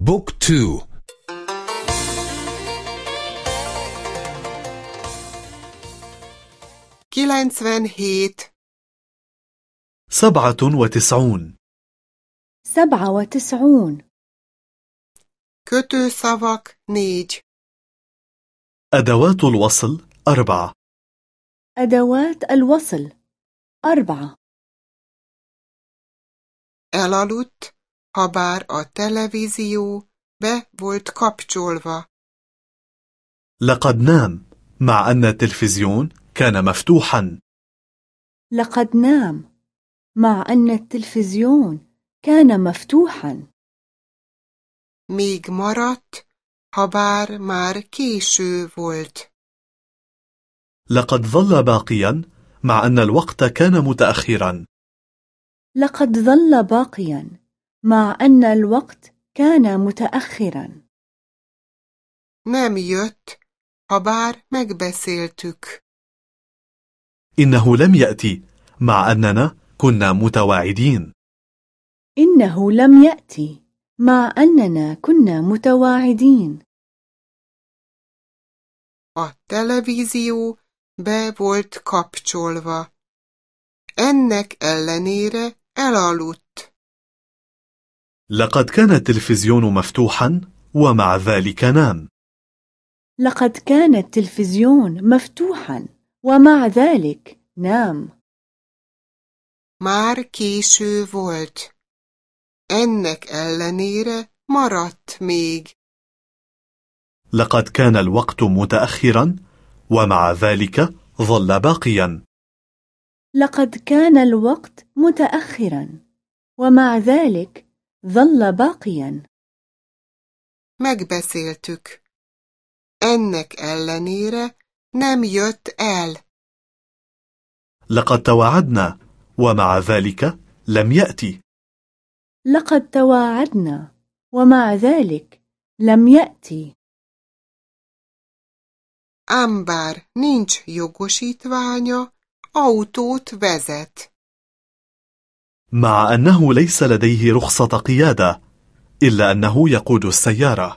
Book two. hét سبعة وتسعون. سبعة وتسعون. Kötőszavak négy أدوات الوصل أربعة. أدوات الوصل أربعة. Elaludt, ha bár a televízió be volt kapcsolva. لقد نام مع أن التلفزيون كان مفتوحا. لقد نام مع أن التلفزيون كان مفتوحا. Még maradt, ha bár már késő volt. لقد ظل باقيا مع أن الوقت كان متأخرا. لقد ظل باقيا مع أن الوقت كان متأخرا. Nem jött, ha bár megbeszéltük. إنه لم يأتي مع أننا كنا متواعدين. إنه لم يأتي مع أننا كنا متواعدين. A televízió be volt kapcsolva. Ennek ellenére elaludt. لقد كان التلفزيون مفتوحا ومع ذلك نام. لقد كان التلفزيون مفتوحا ومع ذلك نام. Már késő volt. Ennek ellenére maradt még. لقد كان الوقت متأخرا ومع ذلك ظل باقيا. لقد كان الوقت متأخرا ومع ذلك ظل باقيا. Megbeszéltük. Ennek ellenére nem jött el. لقد توعدنا ومع ذلك لم يأتي. لقد توعدنا ومع ذلك لم يأتي. Ámbár nincs jogosítványa autót vezet. مع أنه ليس لديه رخصة قيادة إلا أنه يقود السيارة.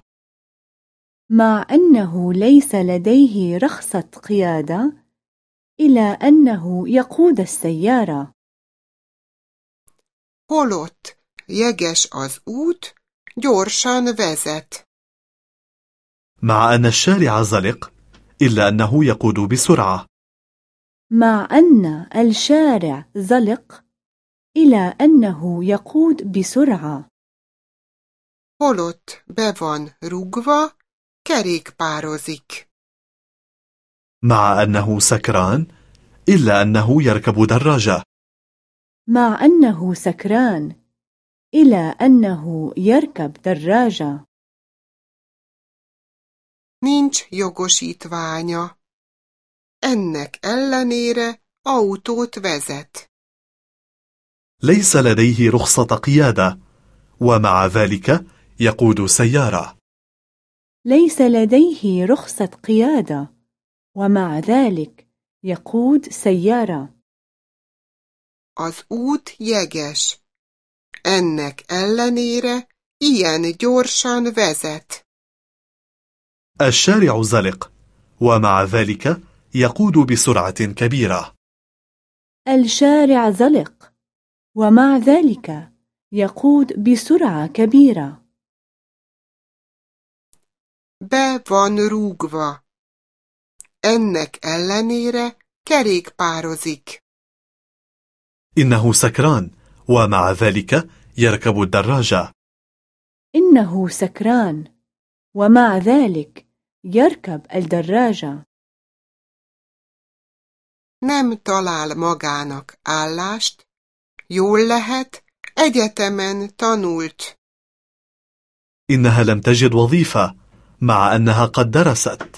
مع أنه ليس لديه رخصة قيادة إلا أنه يقود السيارة. Holott jeges az út, gyorsan vezet. مع أن الشارع زلق إلا أنه يقود بسرعة. مع أن الشارع زلق إلى أنه يقود بسرعة. Holott be van rugva, kerékpározik. مع أنه سكران إلا أنه يركب دراجة. مع أنه سكران إلى أنه يركب دراجة. Nincs jogosítványa. Ennek ellenére autót vezet. ليس لديه رخصة قيادة ومع ذلك يقود سيارة ليس لديه رخصة قيادة ومع ذلك يقود سيارة Az út jeges. Ennek ellenére ilyen gyorsan vezet. الشارع زلق ومع ذلك يقود بسرعة كبيرة الشارع زلق ومع ذلك يقود بسرعة كبيرة Be van rúgva. Ennek ellenére kerékpározik. إنه سكران ومع ذلك يركب الدراجة إنه سكران ومع ذلك يركب الدراجة nem talál magának állást, jól lehet, egyetemen tanult. إنها لم تجد وظيفة مع أنها قد درست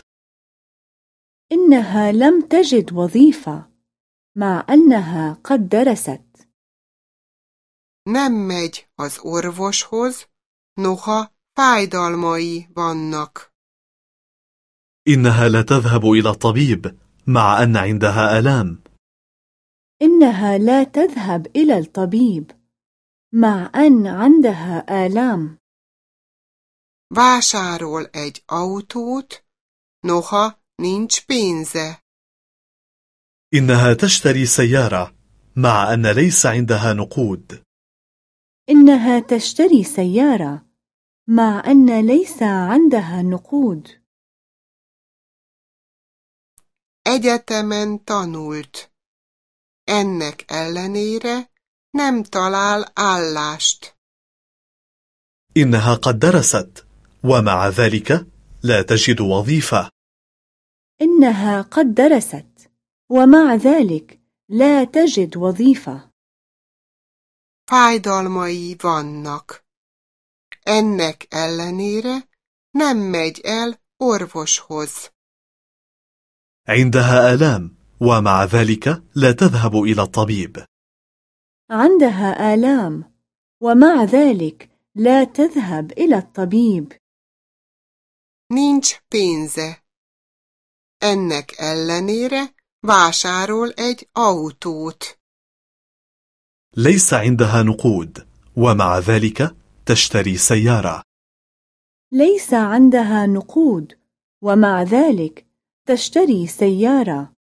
إنها لم تجد وظيفة مع أنها قد درست. Nem megy az orvoshoz, noha fájdalmai vannak. إنها لا تذهب إلى الطبيب مع أن عندها ألام إنها لا تذهب إلى الطبيب مع أن عندها آلام vásárol egy autót, noha nincs pénze. إنها تشتري سيارة مع أن ليس عندها نقود إنها تشتري سيارة مع أن ليس عندها نقود Egyetemen tanult. ennek ellenére nem talál állást. إنها قد درست ومع ذلك لا تجد وظيفة. إنها قد درست ومع ذلك لا تجد وظيفة. فايدالماي vannak. Ennek ellenére nem megy el orvoshoz. عندها آلام ومع ذلك لا تذهب إلى الطبيب عندها آلام ومع ذلك لا تذهب إلى الطبيب Nincs pénze. Ennek ellenére vásárol egy autót. ليس عندها نقود ومع ذلك تشتري سيارة ليس عندها نقود ومع ذلك تشتري سيارة